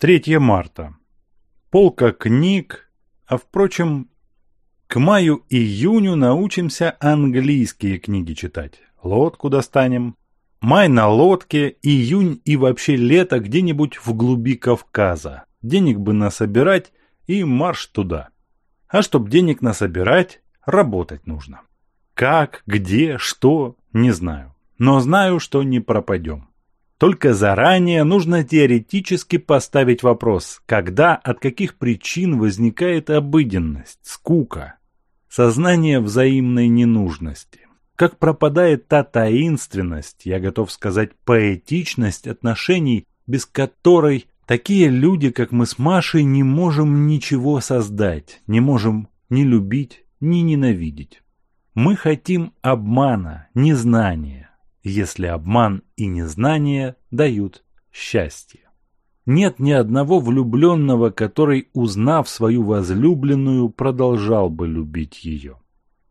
3 марта. Полка книг, а впрочем, к маю-июню научимся английские книги читать. Лодку достанем. Май на лодке, июнь и вообще лето где-нибудь в глуби Кавказа. Денег бы насобирать и марш туда. А чтоб денег насобирать, работать нужно. Как, где, что, не знаю. Но знаю, что не пропадем. Только заранее нужно теоретически поставить вопрос, когда, от каких причин возникает обыденность, скука, сознание взаимной ненужности. Как пропадает та таинственность, я готов сказать, поэтичность отношений, без которой такие люди, как мы с Машей, не можем ничего создать, не можем ни любить, ни ненавидеть. Мы хотим обмана, незнания если обман и незнание дают счастье. Нет ни одного влюбленного, который, узнав свою возлюбленную, продолжал бы любить ее.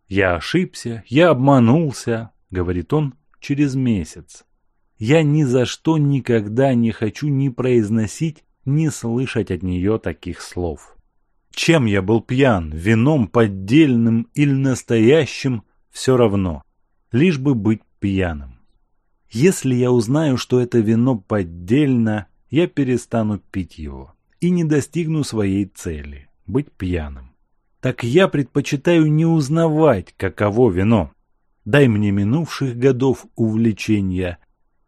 «Я ошибся, я обманулся», — говорит он через месяц. «Я ни за что никогда не хочу ни произносить, ни слышать от нее таких слов». Чем я был пьян, вином поддельным или настоящим, все равно, лишь бы быть пьяным. Если я узнаю, что это вино поддельно, я перестану пить его и не достигну своей цели – быть пьяным. Так я предпочитаю не узнавать, каково вино. Дай мне минувших годов увлечения,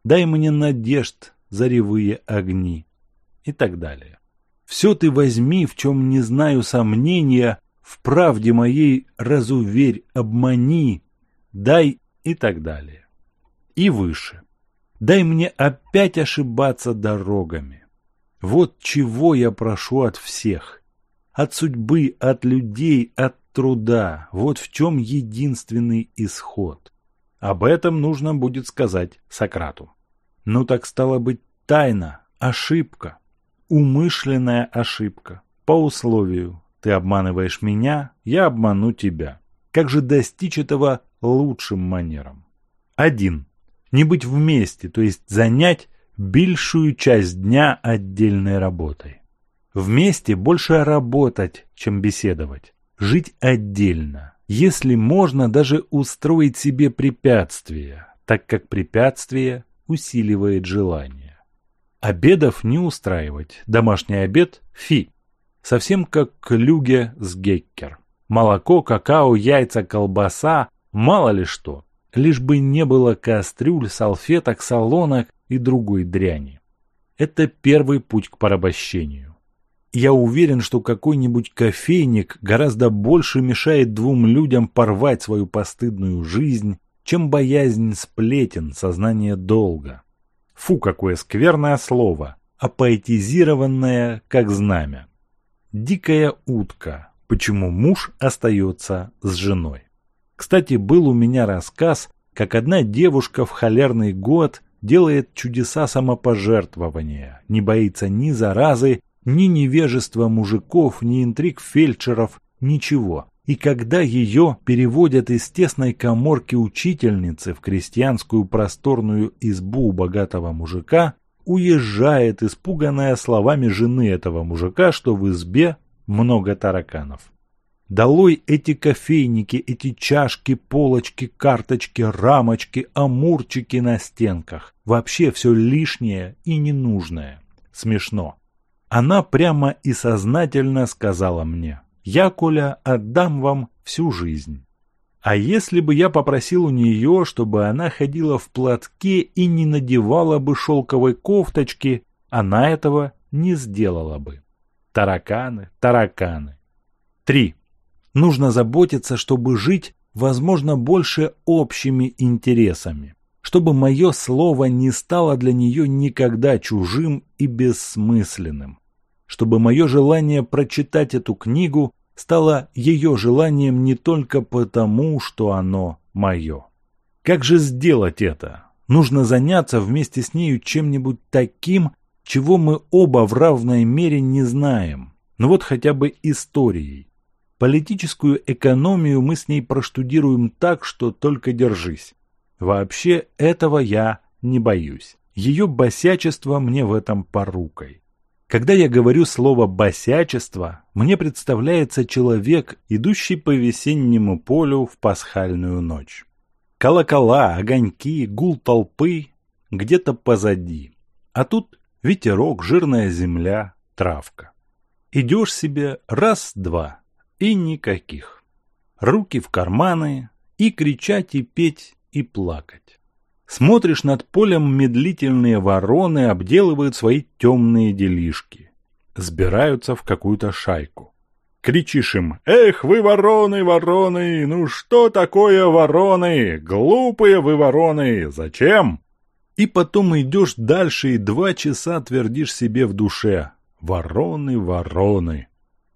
дай мне надежд, заревые огни и так далее. Все ты возьми, в чем не знаю сомнения, в правде моей разуверь, обмани, дай и так далее и выше. Дай мне опять ошибаться дорогами. Вот чего я прошу от всех. От судьбы, от людей, от труда. Вот в чем единственный исход. Об этом нужно будет сказать Сократу. Ну так стало быть тайна, ошибка, умышленная ошибка. По условию, ты обманываешь меня, я обману тебя. Как же достичь этого лучшим манером? 1 не быть вместе, то есть занять большую часть дня отдельной работой. Вместе больше работать, чем беседовать. Жить отдельно. Если можно, даже устроить себе препятствия, так как препятствие усиливает желание. Обедов не устраивать. Домашний обед – фи. Совсем как клюге с геккер. Молоко, какао, яйца, колбаса – мало ли что – лишь бы не было кастрюль, салфеток, салонок и другой дряни. Это первый путь к порабощению. Я уверен, что какой-нибудь кофейник гораздо больше мешает двум людям порвать свою постыдную жизнь, чем боязнь сплетен, сознание долга. Фу, какое скверное слово, а поэтизированное, как знамя. Дикая утка, почему муж остается с женой. Кстати, был у меня рассказ, как одна девушка в холерный год делает чудеса самопожертвования, не боится ни заразы, ни невежества мужиков, ни интриг фельдшеров, ничего. И когда ее переводят из тесной коморки учительницы в крестьянскую просторную избу богатого мужика, уезжает, испуганная словами жены этого мужика, что в избе много тараканов. Далой эти кофейники, эти чашки, полочки, карточки, рамочки, амурчики на стенках. Вообще все лишнее и ненужное. Смешно. Она прямо и сознательно сказала мне, «Я, Коля, отдам вам всю жизнь». А если бы я попросил у нее, чтобы она ходила в платке и не надевала бы шелковой кофточки, она этого не сделала бы. Тараканы, тараканы. 3. Нужно заботиться, чтобы жить, возможно, больше общими интересами, чтобы мое слово не стало для нее никогда чужим и бессмысленным, чтобы мое желание прочитать эту книгу стало ее желанием не только потому, что оно мое. Как же сделать это? Нужно заняться вместе с нею чем-нибудь таким, чего мы оба в равной мере не знаем. Ну вот хотя бы историей. Политическую экономию мы с ней проштудируем так, что только держись. Вообще этого я не боюсь. Ее босячество мне в этом порукой. Когда я говорю слово «босячество», мне представляется человек, идущий по весеннему полю в пасхальную ночь. Колокола, огоньки, гул толпы где-то позади. А тут ветерок, жирная земля, травка. Идешь себе раз-два – и никаких. Руки в карманы и кричать, и петь, и плакать. Смотришь над полем, медлительные вороны обделывают свои темные делишки. Сбираются в какую-то шайку. Кричишь им «Эх, вы вороны, вороны! Ну что такое вороны? Глупые вы вороны! Зачем?» И потом идешь дальше и два часа твердишь себе в душе «Вороны, вороны!»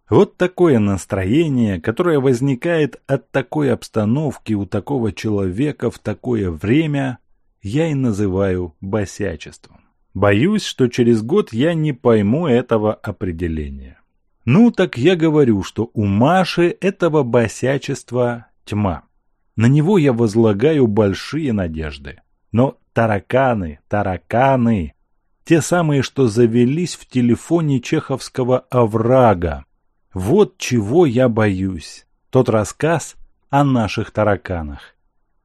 Вот такое настроение, которое возникает от такой обстановки у такого человека в такое время, я и называю босячеством. Боюсь, что через год я не пойму этого определения. Ну, так я говорю, что у Маши этого босячества тьма. На него я возлагаю большие надежды. Но тараканы, тараканы, те самые, что завелись в телефоне чеховского оврага, вот чего я боюсь. Тот рассказ о наших тараканах.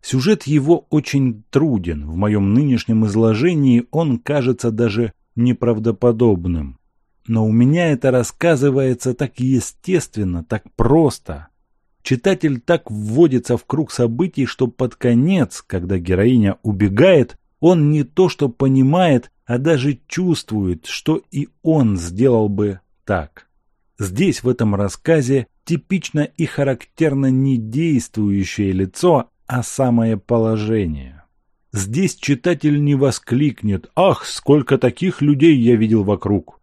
Сюжет его очень труден. В моем нынешнем изложении он кажется даже неправдоподобным. Но у меня это рассказывается так естественно, так просто. Читатель так вводится в круг событий, что под конец, когда героиня убегает, он не то что понимает, а даже чувствует, что и он сделал бы так. Здесь, в этом рассказе, типично и характерно не действующее лицо, а самое положение. Здесь читатель не воскликнет «Ах, сколько таких людей я видел вокруг!»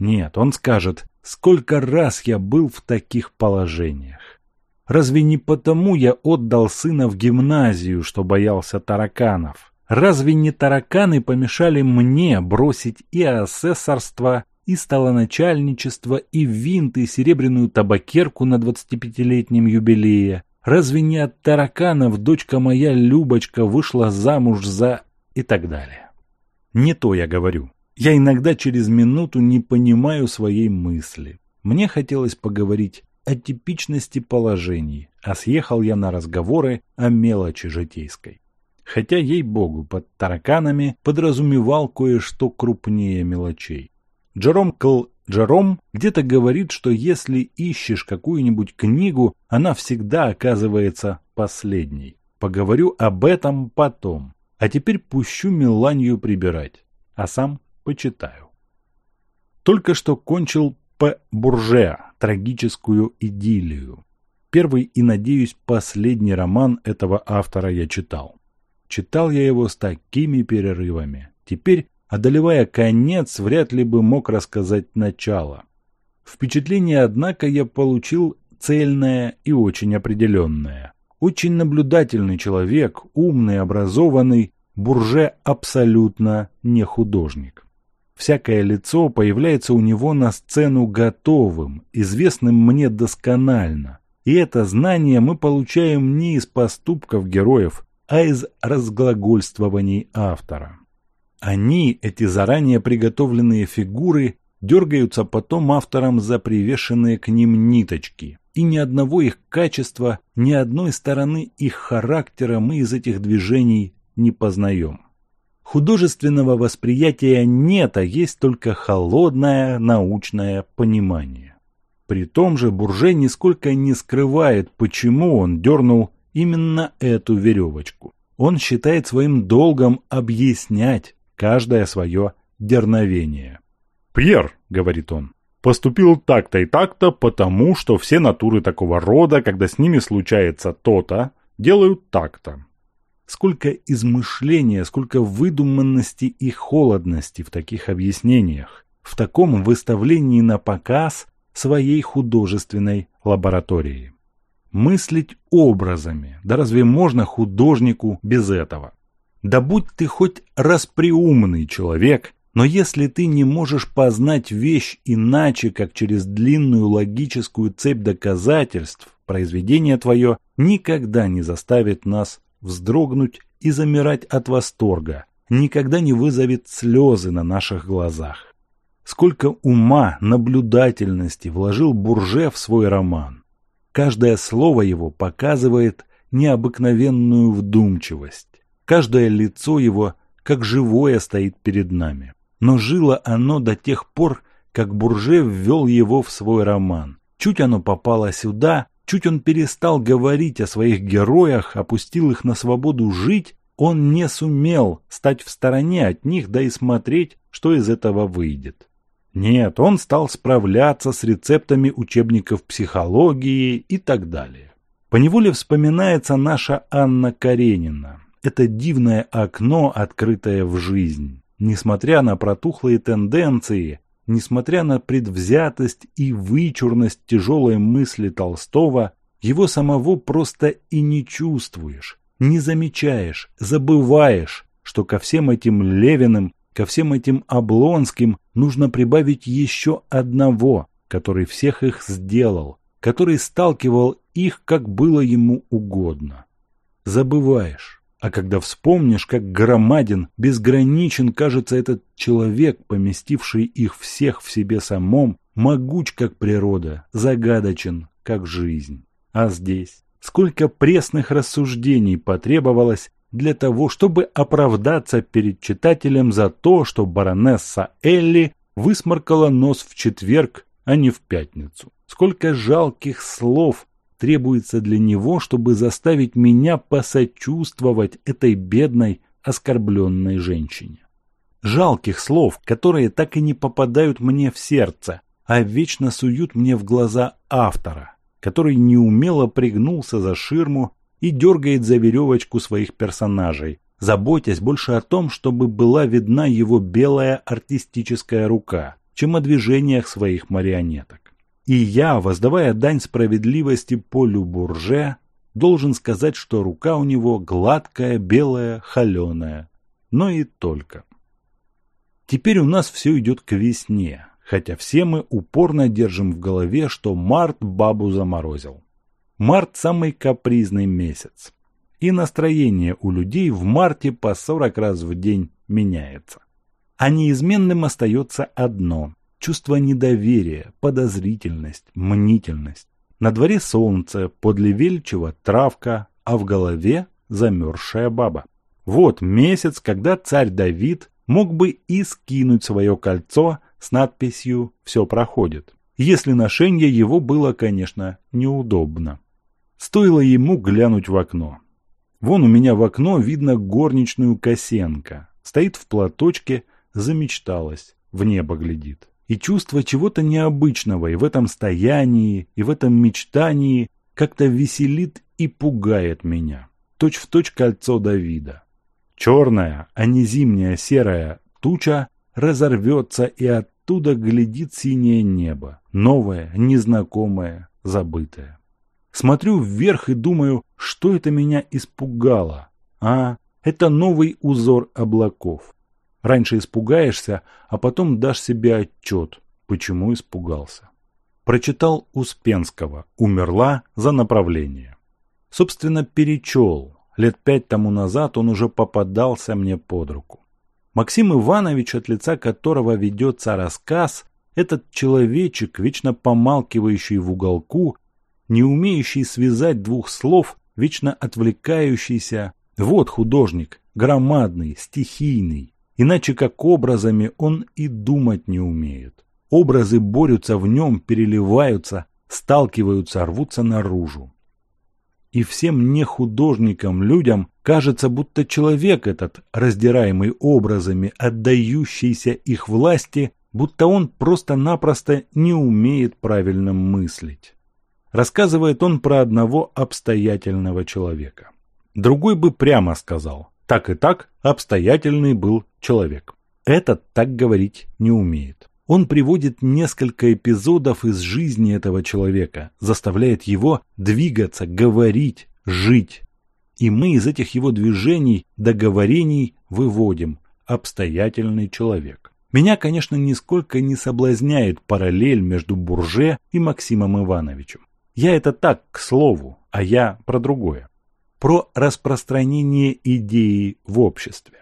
Нет, он скажет «Сколько раз я был в таких положениях!» Разве не потому я отдал сына в гимназию, что боялся тараканов? Разве не тараканы помешали мне бросить и асессорство, и столоначальничество, и винты, и серебряную табакерку на 25-летнем юбилее. Разве не от тараканов дочка моя Любочка вышла замуж за... и так далее. Не то я говорю. Я иногда через минуту не понимаю своей мысли. Мне хотелось поговорить о типичности положений, а съехал я на разговоры о мелочи житейской. Хотя, ей-богу, под тараканами подразумевал кое-что крупнее мелочей. Джером Джеромкл Джером где-то говорит, что если ищешь какую-нибудь книгу, она всегда оказывается последней. Поговорю об этом потом. А теперь пущу Миланью прибирать, а сам почитаю. Только что кончил П. Бурже трагическую идиллию. Первый и, надеюсь, последний роман этого автора я читал. Читал я его с такими перерывами. Теперь Одолевая конец, вряд ли бы мог рассказать начало. Впечатление, однако, я получил цельное и очень определенное. Очень наблюдательный человек, умный, образованный, Бурже абсолютно не художник. Всякое лицо появляется у него на сцену готовым, известным мне досконально. И это знание мы получаем не из поступков героев, а из разглагольствований автора. Они, эти заранее приготовленные фигуры, дергаются потом автором за привешенные к ним ниточки. И ни одного их качества, ни одной стороны их характера мы из этих движений не познаем. Художественного восприятия нет, а есть только холодное научное понимание. При том же Бурже нисколько не скрывает, почему он дернул именно эту веревочку. Он считает своим долгом объяснять, каждое свое дерновение. «Пьер», — говорит он, — «поступил так-то и так-то, потому что все натуры такого рода, когда с ними случается то-то, делают так-то». Сколько измышления, сколько выдуманности и холодности в таких объяснениях, в таком выставлении на показ своей художественной лаборатории. Мыслить образами, да разве можно художнику без этого? Да будь ты хоть распреумный человек, но если ты не можешь познать вещь иначе, как через длинную логическую цепь доказательств, произведение твое никогда не заставит нас вздрогнуть и замирать от восторга, никогда не вызовет слезы на наших глазах. Сколько ума, наблюдательности вложил Бурже в свой роман. Каждое слово его показывает необыкновенную вдумчивость Каждое лицо его как живое стоит перед нами. Но жило оно до тех пор, как Бурже ввел его в свой роман. Чуть оно попало сюда, чуть он перестал говорить о своих героях, опустил их на свободу жить, он не сумел стать в стороне от них, да и смотреть, что из этого выйдет. Нет, он стал справляться с рецептами учебников психологии и так далее. Поневоле вспоминается наша Анна Каренина это дивное окно, открытое в жизнь, несмотря на протухлые тенденции, несмотря на предвзятость и вычурность тяжелой мысли Толстого, его самого просто и не чувствуешь, не замечаешь, забываешь, что ко всем этим Левиным, ко всем этим Облонским нужно прибавить еще одного, который всех их сделал, который сталкивал их, как было ему угодно. Забываешь. А когда вспомнишь, как громаден, безграничен кажется этот человек, поместивший их всех в себе самом, могуч, как природа, загадочен, как жизнь. А здесь сколько пресных рассуждений потребовалось для того, чтобы оправдаться перед читателем за то, что баронесса Элли высморкала нос в четверг, а не в пятницу. Сколько жалких слов требуется для него, чтобы заставить меня посочувствовать этой бедной, оскорбленной женщине. Жалких слов, которые так и не попадают мне в сердце, а вечно суют мне в глаза автора, который неумело пригнулся за ширму и дергает за веревочку своих персонажей, заботясь больше о том, чтобы была видна его белая артистическая рука, чем о движениях своих марионеток. И я, воздавая дань справедливости Полю Бурже, должен сказать, что рука у него гладкая, белая, холеная. Но и только. Теперь у нас все идет к весне, хотя все мы упорно держим в голове, что март бабу заморозил. Март – самый капризный месяц. И настроение у людей в марте по 40 раз в день меняется. А неизменным остается одно чувство недоверия, подозрительность, мнительность. На дворе солнце, подле Вельчева травка, а в голове замерзшая баба. Вот месяц, когда царь Давид мог бы и скинуть свое кольцо с надписью «Все проходит», если ношение его было, конечно, неудобно. Стоило ему глянуть в окно. Вон у меня в окно видно горничную косенка, Стоит в платочке, замечталась, в небо глядит и чувство чего-то необычного и в этом стоянии, и в этом мечтании как-то веселит и пугает меня. Точь в точь кольцо Давида. Черная, а не зимняя серая туча разорвется, и оттуда глядит синее небо, новое, незнакомое, забытое. Смотрю вверх и думаю, что это меня испугало. А, это новый узор облаков. Раньше испугаешься, а потом дашь себе отчет, почему испугался. Прочитал Успенского «Умерла за направление». Собственно, перечел. Лет пять тому назад он уже попадался мне под руку. Максим Иванович, от лица которого ведется рассказ, этот человечек, вечно помалкивающий в уголку, не умеющий связать двух слов, вечно отвлекающийся, вот художник, громадный, стихийный, Иначе как образами он и думать не умеет. Образы борются в нем, переливаются, сталкиваются, рвутся наружу. И всем не художникам, людям кажется, будто человек этот, раздираемый образами, отдающийся их власти, будто он просто-напросто не умеет правильно мыслить. Рассказывает он про одного обстоятельного человека. Другой бы прямо сказал, так и так обстоятельный был человек. Этот так говорить не умеет. Он приводит несколько эпизодов из жизни этого человека, заставляет его двигаться, говорить, жить. И мы из этих его движений, договорений выводим обстоятельный человек. Меня, конечно, нисколько не соблазняет параллель между Бурже и Максимом Ивановичем. Я это так, к слову, а я про другое про распространение идеи в обществе.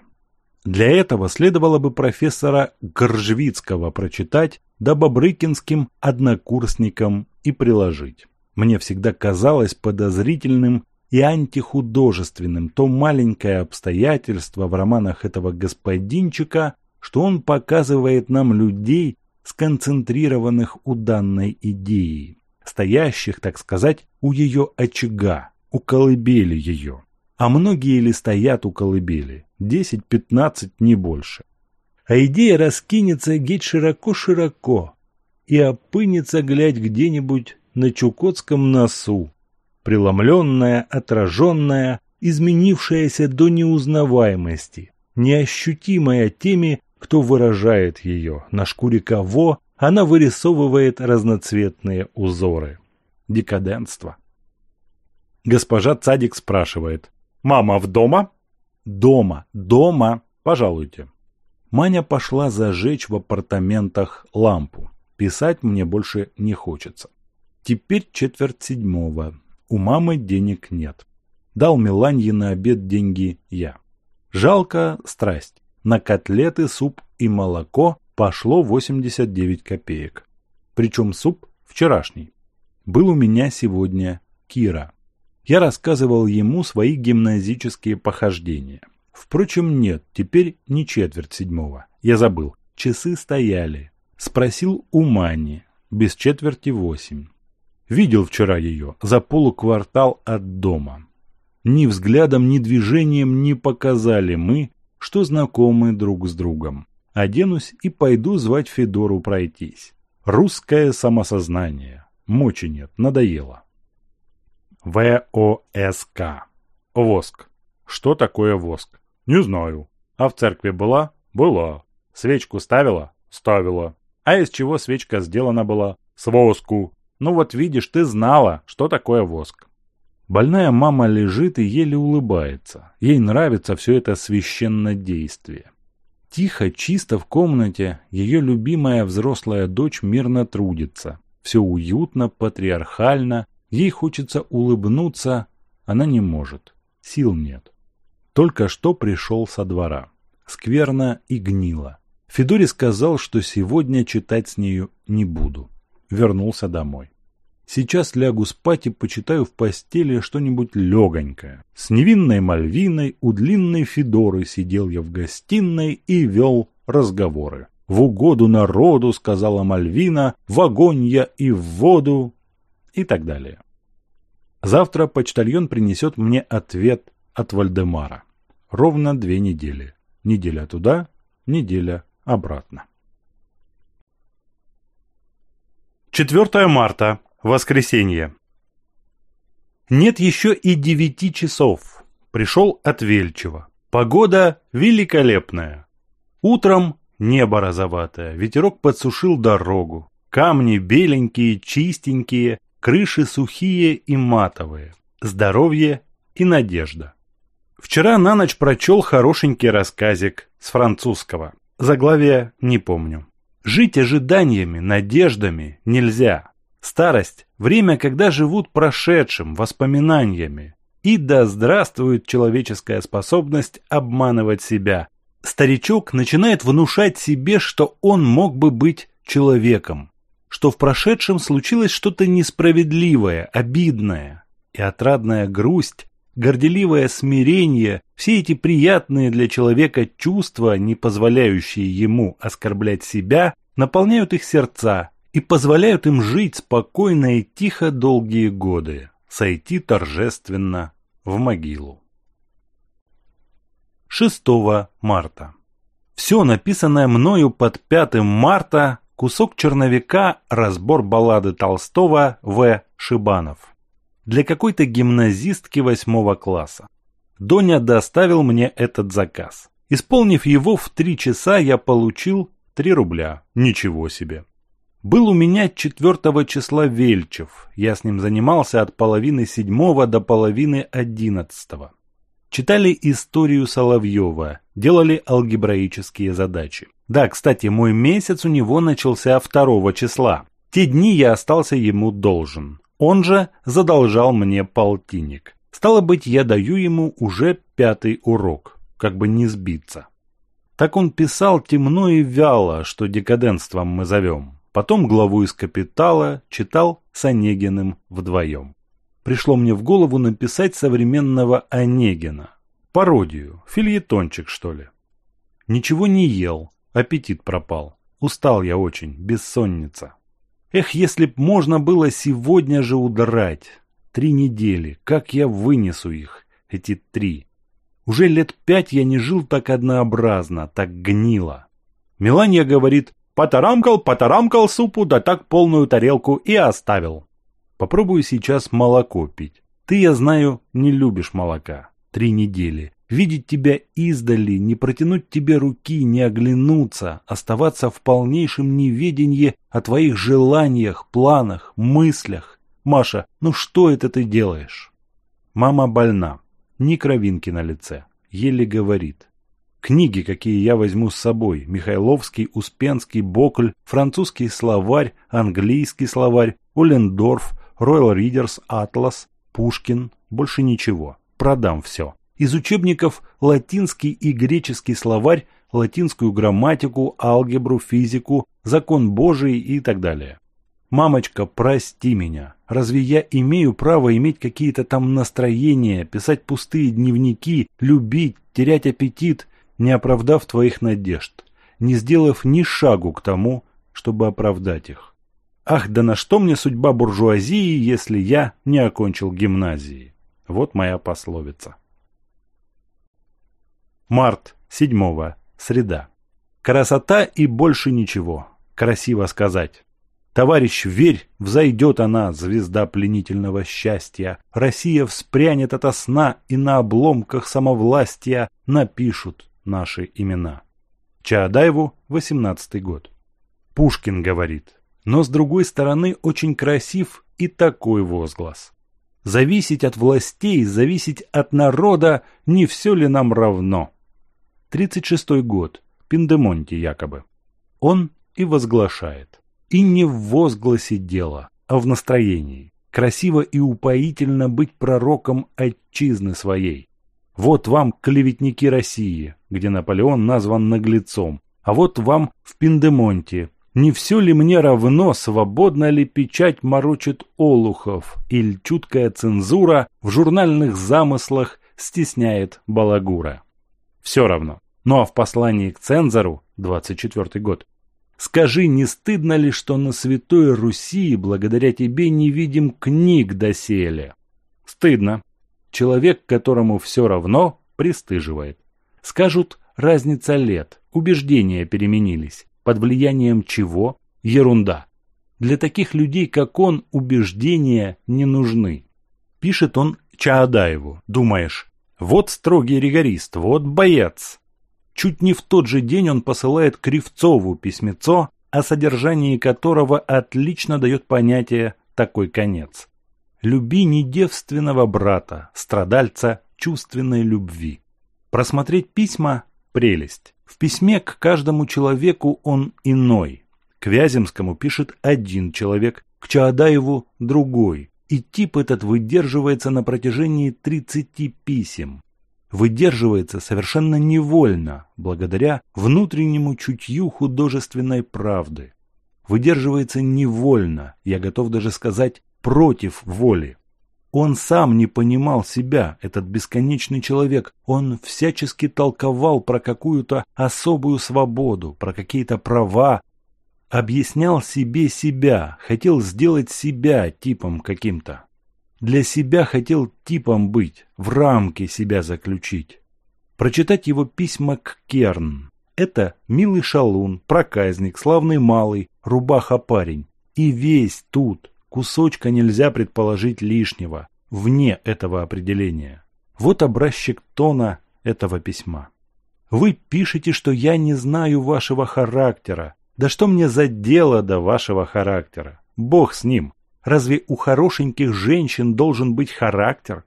Для этого следовало бы профессора Горжвицкого прочитать, да Бобрыкинским однокурсникам и приложить. Мне всегда казалось подозрительным и антихудожественным то маленькое обстоятельство в романах этого господинчика, что он показывает нам людей, сконцентрированных у данной идеи, стоящих, так сказать, у ее очага, у колыбели ее, а многие ли стоят у колыбели, 10-15, не больше. А идея раскинется геть широко-широко и опынется, глядь где-нибудь на Чукотском носу, преломленная, отраженная, изменившаяся до неузнаваемости, неощутимая теми, кто выражает ее, на шкуре кого она вырисовывает разноцветные узоры. Декадентство. Госпожа Цадик спрашивает. «Мама в дома?» «Дома, дома, пожалуйте». Маня пошла зажечь в апартаментах лампу. Писать мне больше не хочется. Теперь четверть седьмого. У мамы денег нет. Дал Миланье на обед деньги я. Жалко страсть. На котлеты, суп и молоко пошло 89 копеек. Причем суп вчерашний. Был у меня сегодня Кира. Я рассказывал ему свои гимназические похождения. Впрочем, нет, теперь не четверть седьмого. Я забыл. Часы стояли. Спросил у Мани. Без четверти восемь. Видел вчера ее, за полуквартал от дома. Ни взглядом, ни движением не показали мы, что знакомы друг с другом. Оденусь и пойду звать Федору пройтись. Русское самосознание. Мочи нет, надоело воск воск что такое воск не знаю а в церкви была была свечку ставила ставила а из чего свечка сделана была с воску ну вот видишь ты знала что такое воск больная мама лежит и еле улыбается ей нравится все это священное действие Тихо, чисто в комнате ее любимая взрослая дочь мирно трудится. Все уютно, патриархально, Ей хочется улыбнуться, она не может, сил нет. Только что пришел со двора. Скверно и гнило. Федори сказал, что сегодня читать с нею не буду. Вернулся домой. Сейчас лягу спать и почитаю в постели что-нибудь легонькое. С невинной Мальвиной у длинной Федоры сидел я в гостиной и вел разговоры. «В угоду народу», — сказала Мальвина, — «в огонь я и в воду, и так далее. Завтра почтальон принесет мне ответ от Вальдемара. Ровно две недели. Неделя туда, неделя обратно. 4 марта. Воскресенье. Нет еще и девяти часов. Пришел от Вельчева. Погода великолепная. Утром небо розоватое, ветерок подсушил дорогу. Камни беленькие, чистенькие, крыши сухие и матовые, здоровье и надежда. Вчера на ночь прочел хорошенький рассказик с французского. Заглавие не помню. Жить ожиданиями, надеждами нельзя. Старость – время, когда живут прошедшим, воспоминаниями. И да здравствует человеческая способность обманывать себя. Старичок начинает внушать себе, что он мог бы быть человеком что в прошедшем случилось что-то несправедливое, обидное, и отрадная грусть, горделивое смирение, все эти приятные для человека чувства, не позволяющие ему оскорблять себя, наполняют их сердца и позволяют им жить спокойно и тихо долгие годы, сойти торжественно в могилу. 6 марта. Все написанное мною под 5 марта Кусок черновика «Разбор баллады Толстого» В. Шибанов. Для какой-то гимназистки восьмого класса. Доня доставил мне этот заказ. Исполнив его в три часа, я получил 3 рубля. Ничего себе. Был у меня 4 числа Вельчев. Я с ним занимался от половины седьмого до половины одиннадцатого. Читали историю Соловьева, делали алгебраические задачи. Да, кстати, мой месяц у него начался 2 числа. Те дни я остался ему должен. Он же задолжал мне полтинник. Стало быть, я даю ему уже пятый урок, как бы не сбиться. Так он писал темно и вяло, что декаденством мы зовем. Потом главу из «Капитала» читал с Онегиным вдвоем. Пришло мне в голову написать современного Онегина. Пародию, фильетончик что ли. Ничего не ел, Аппетит пропал. Устал я очень, бессонница. Эх, если б можно было сегодня же удрать. Три недели, как я вынесу их, эти три. Уже лет пять я не жил так однообразно, так гнило. Меланья говорит, потарамкал, потарамкал супу, да так полную тарелку и оставил. Попробую сейчас молоко пить. Ты, я знаю, не любишь молока. Три недели. Видеть тебя издали, не протянуть тебе руки, не оглянуться, оставаться в полнейшем неведении о твоих желаниях, планах, мыслях. Маша, ну что это ты делаешь? Мама больна. Ни кровинки на лице. Еле говорит. Книги, какие я возьму с собой. Михайловский, Успенский, Бокль, французский словарь, английский словарь, Олендорф, Ройл Ридерс, Атлас, Пушкин. Больше ничего. Продам все из учебников латинский и греческий словарь, латинскую грамматику, алгебру, физику, закон Божий и так далее. «Мамочка, прости меня. Разве я имею право иметь какие-то там настроения, писать пустые дневники, любить, терять аппетит, не оправдав твоих надежд, не сделав ни шагу к тому, чтобы оправдать их? Ах, да на что мне судьба буржуазии, если я не окончил гимназии?» Вот моя пословица. Март, седьмого, среда. Красота и больше ничего. Красиво сказать. Товарищ, верь, взойдет она, звезда пленительного счастья. Россия вспрянет ото сна, и на обломках самовластия напишут наши имена. Чаадаеву, 18 год. Пушкин говорит. Но с другой стороны очень красив и такой возглас. Зависеть от властей, зависеть от народа, не все ли нам равно? 36 год, Пиндемонти якобы. Он и возглашает. И не в возгласе дела, а в настроении. Красиво и упоительно быть пророком отчизны своей. Вот вам клеветники России, где Наполеон назван наглецом, а вот вам в Пиндемонте. Не все ли мне равно, свободно ли печать морочит Олухов, или чуткая цензура в журнальных замыслах стесняет Балагура? все равно. Ну а в послании к цензору, 24 год, Скажи, не стыдно ли, что на Святой Руси благодаря тебе не видим книг доселе? Стыдно. Человек, которому все равно, пристыживает. Скажут, разница лет, убеждения переменились. Под влиянием чего? Ерунда. Для таких людей, как он, убеждения не нужны. Пишет он Чаадаеву. Думаешь, вот строгий ригорист, вот боец. Чуть не в тот же день он посылает Кривцову письмецо, о содержании которого отлично дает понятие «такой конец». «Люби недевственного брата, страдальца чувственной любви». Просмотреть письма – прелесть. В письме к каждому человеку он иной. К Вяземскому пишет один человек, к Чаадаеву – другой, и тип этот выдерживается на протяжении 30 писем. Выдерживается совершенно невольно, благодаря внутреннему чутью художественной правды. Выдерживается невольно, я готов даже сказать, против воли. Он сам не понимал себя, этот бесконечный человек. Он всячески толковал про какую-то особую свободу, про какие-то права, объяснял себе себя, хотел сделать себя типом каким-то. Для себя хотел типом быть, в рамке себя заключить. Прочитать его письма к Керн. Это милый шалун, проказник, славный малый, рубаха-парень. И весь тут, кусочка нельзя предположить лишнего, вне этого определения. Вот образчик тона этого письма. Вы пишете, что я не знаю вашего характера, да что мне за дело до вашего характера? Бог с ним. Разве у хорошеньких женщин должен быть характер?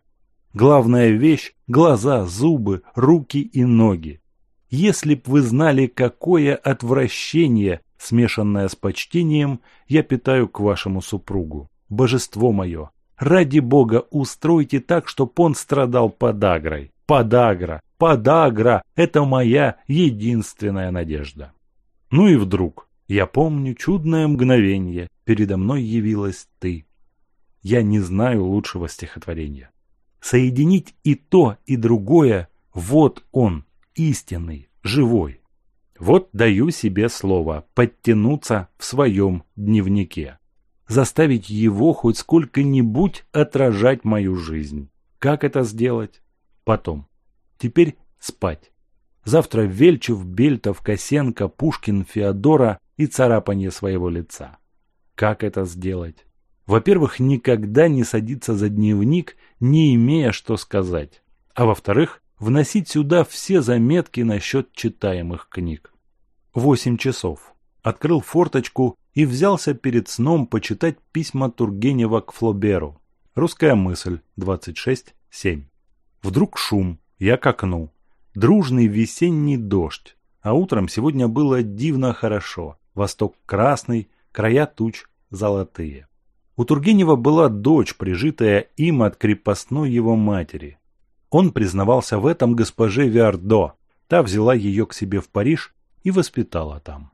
Главная вещь – глаза, зубы, руки и ноги. Если б вы знали, какое отвращение, смешанное с почтением, я питаю к вашему супругу. Божество мое, ради бога устройте так, чтоб он страдал подагрой. Подагра, подагра – это моя единственная надежда. Ну и вдруг, я помню чудное мгновение, передо мной явилась ты. Я не знаю лучшего стихотворения. Соединить и то, и другое, вот он, истинный, живой. Вот даю себе слово подтянуться в своем дневнике. Заставить его хоть сколько-нибудь отражать мою жизнь. Как это сделать? Потом. Теперь спать. Завтра Вельчев, Бельтов, Косенко, Пушкин, Феодора и царапанье своего лица. Как это сделать? Во-первых, никогда не садиться за дневник, не имея что сказать. А во-вторых, вносить сюда все заметки насчет читаемых книг. Восемь часов. Открыл форточку и взялся перед сном почитать письма Тургенева к Флоберу. Русская мысль, 26.7. Вдруг шум, я к окну. Дружный весенний дождь, а утром сегодня было дивно хорошо. Восток красный, края туч золотые. У Тургенева была дочь, прижитая им от крепостной его матери. Он признавался в этом госпоже Виардо. Та взяла ее к себе в Париж и воспитала там.